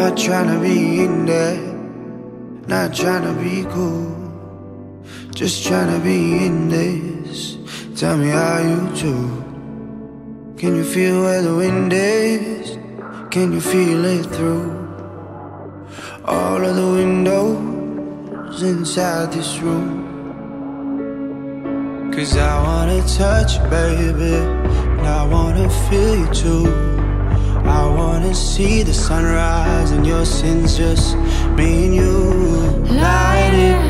Not trying to be in there, not trying to be cool. Just trying to be in this. Tell me how you do. Can you feel where the wind is? Can you feel it through all of the windows inside this room? Cause I wanna touch you, baby, and I wanna feel you too. See the sunrise and your sins, just me and you. Light it